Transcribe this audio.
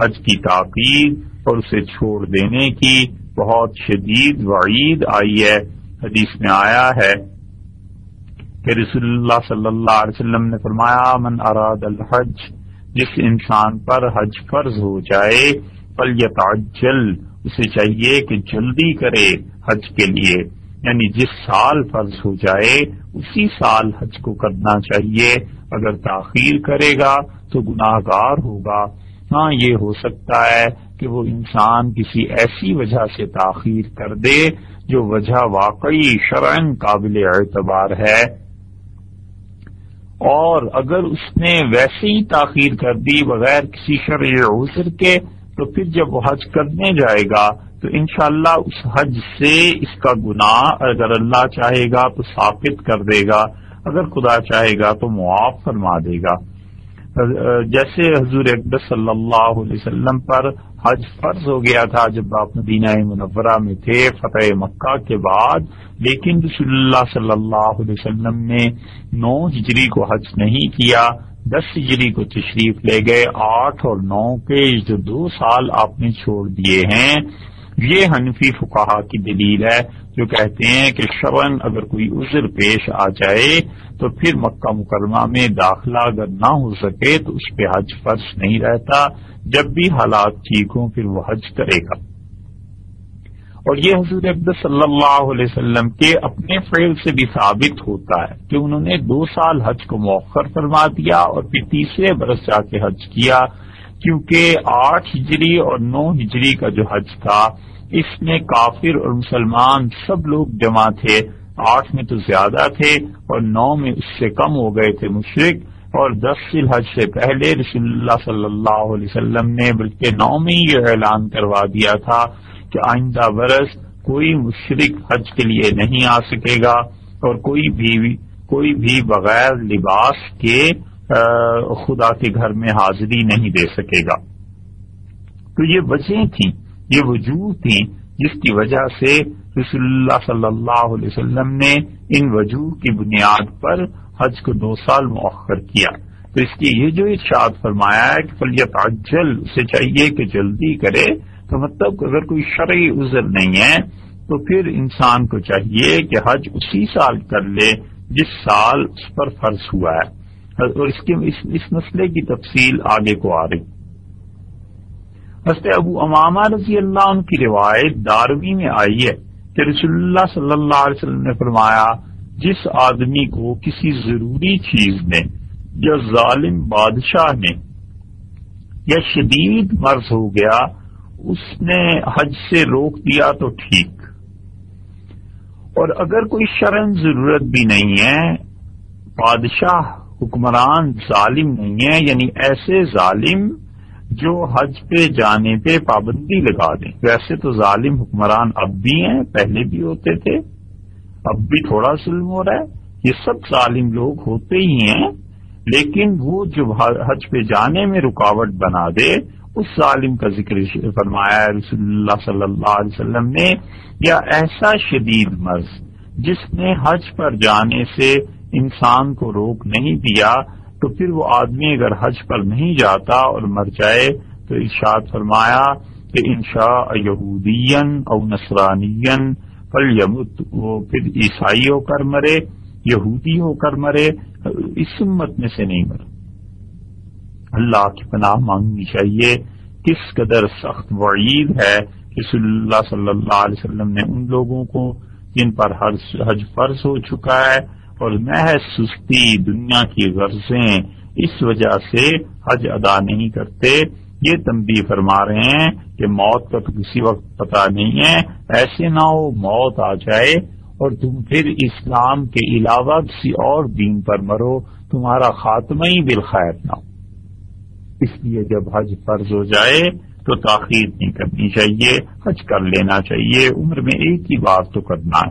حج کی تاخیر اور اسے چھوڑ دینے کی بہت شدید وعید آئی ہے۔ حدیث میں آیا ہے کہ رسول اللہ صلی اللہ علیہ وسلم نے فرمایا، من اراد الحج، جس انسان پر حج فرض ہو جائے، فلیتعجل، اسے چاہیے کہ جلدی کرے حج کے لیے۔ یعنی جس سال فرض ہو جائے، اسی سال حج کو کرنا چاہیے۔ اگر تاخیر کرے گا تو گناہ گار ہوگا۔ ہاں یہ ہو سکتا ہے کہ وہ انسان کسی ایسی وجہ سے تاخیر کر دے جو وجہ واقعی شرعن قابل اعتبار ہے۔ اور اگر اس نے ویسے ہی تاخیر کر دی بغیر کسی شرع عذر کے، تو پھر جب وہ حج کرنے جائے گا، تو انشاءاللہ اللہ اس حج سے اس کا گناہ اگر اللہ چاہے گا تو ثابت کر دے گا۔ اگر خدا چاہے گا تو معاف فرما دے گا۔ جیسے حضور اکبر صلی اللہ علیہ وسلم پر حج فرض ہو گیا تھا جب آپ مدینہ منورہ میں تھے، فتح مکہ کے بعد، لیکن رسول اللہ صلی اللہ علیہ وسلم نے نو ہجری کو حج نہیں کیا، دس ہجری کو تشریف لے گئے، آٹھ اور نو کے جو دو سال آپ نے چھوڑ دیے ہیں۔ یہ حنفی فقہا کی دلیل ہے جو کہتے ہیں کہ شون اگر کوئی عذر پیش آ جائے تو پھر مکہ مکرمہ میں داخلہ اگر نہ ہو سکے تو اس پہ حج فرض نہیں رہتا، جب بھی حالات ٹھیک ہوں پھر وہ حج کرے گا۔ اور یہ حضور اقدس صلی اللہ علیہ وسلم کے اپنے فعل سے بھی ثابت ہوتا ہے کہ انہوں نے دو سال حج کو مؤخر فرما دیا اور پھر تیسرے برس جا کے حج کیا، کیونکہ آٹھ ہجری اور نو ہجری کا جو حج تھا اس میں کافر اور مسلمان سب لوگ جمع تھے، آٹھ میں تو زیادہ تھے اور نو میں اس سے کم ہو گئے تھے مشرق اور دس الحج سے پہلے رسول اللہ صلی اللہ علیہ وسلم نے بلکہ نو میں ہی یہ اعلان کروا دیا تھا کہ آئندہ برس کوئی مشرق حج کے لیے نہیں آ سکے گا اور کوئی بھی کوئی بھی بغیر لباس کے خدا کے گھر میں حاضری نہیں دے سکے گا۔ تو یہ وجہ تھیں۔ یہ وجوہ تھیں جس کی وجہ سے رسول اللہ صلی اللہ علیہ وسلم نے ان وجوہ کی بنیاد پر حج کو دو سال مؤخر کیا۔ تو اس کی یہ جو ارشاد فرمایا ہے کہ فلیت اجل اسے چاہیے کہ جلدی کرے تو مطلب اگر کوئی شرعی عذر نہیں ہے تو پھر انسان کو چاہیے کہ حج اسی سال کر لے جس سال اس پر فرض ہوا ہے۔ اور اس کے اس, اس مسئلے کی تفصیل آگے کو آ رہی۔ حضرت ابو امامہ رضی اللہ عنہ کی روایت داروی میں آئی ہے کہ رسول اللہ صلی اللہ علیہ وسلم نے فرمایا، جس آدمی کو کسی ضروری چیز نے یا ظالم بادشاہ نے یا شدید مرض ہو گیا، اس نے حج سے روک دیا تو ٹھیک۔ اور اگر کوئی شرم ضرورت بھی نہیں ہے، بادشاہ، حکمران، ظالم نہیں ہے یعنی ایسے ظالم جو حج پہ جانے پہ پابندی لگا دیں۔ ویسے تو ظالم حکمران اب بھی ہیں، پہلے بھی ہوتے تھے، اب بھی تھوڑا ظلم ہو رہا ہے۔ یہ سب ظالم لوگ ہوتے ہی ہیں، لیکن وہ جو حج پہ جانے میں رکاوٹ بنا دے، اس ظالم کا ذکر فرمایا رسول اللہ صلی اللہ علیہ وسلم نے، یا ایسا شدید مرض جس نے حج پر جانے سے انسان کو روک نہیں دیا تو پھر وہ آدمی اگر حج پر نہیں جاتا اور مر جائے تو ارشاد فرمایا کہ انشاء یہودین او نسرانین پل یمت وہ پھر عیسائی ہو کر مرے، یہودی ہو کر مرے، اس امت میں سے نہیں مر اللہ کی پناہ مانگنی چاہیے۔ کس قدر سخت وعید ہے صلی اللہ صلی اللہ علیہ وسلم نے ان لوگوں کو جن پر حج فرض ہو چکا ہے اور محض سستی دنیا کی غرضیں اس وجہ سے حج ادا نہیں کرتے۔ یہ تنبی فرما رہے ہیں کہ موت کا تو کسی وقت پتا نہیں ہے، ایسے نہ ہو موت آ جائے اور تم پھر اسلام کے علاوہ کسی اور دین پر مرو، تمہارا خاتمہ ہی بالخیر نہ ہو۔ اس لیے جب حج فرض ہو جائے تو تاخیر نہیں کرنی چاہیے، حج کر لینا چاہیے۔ عمر میں ایک ہی بار تو کرنا ہے۔